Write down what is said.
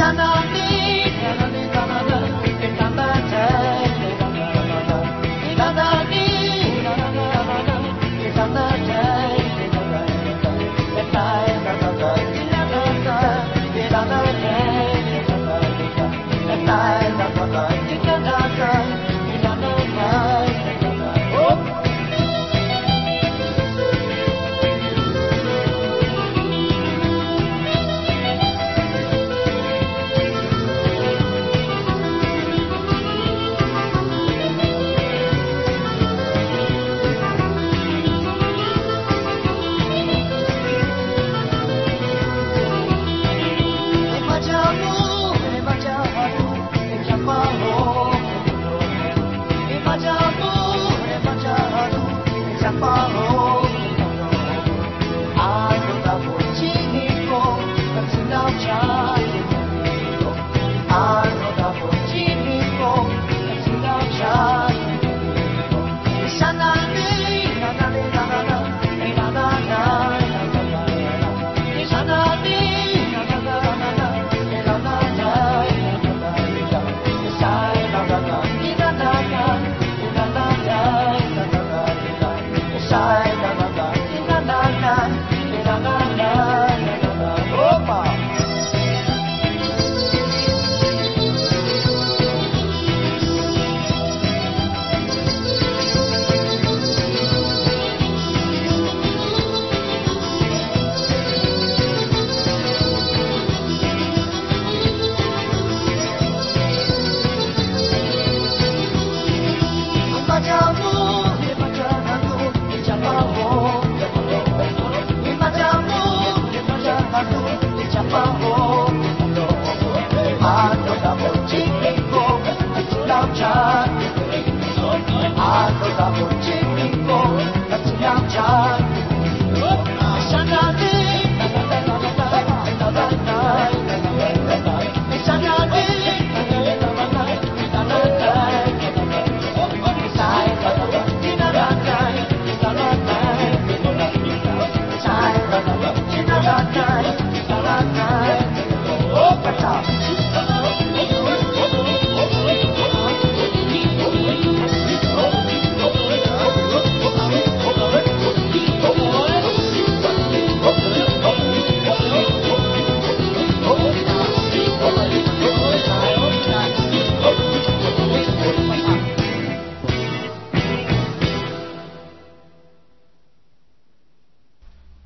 I'm not me.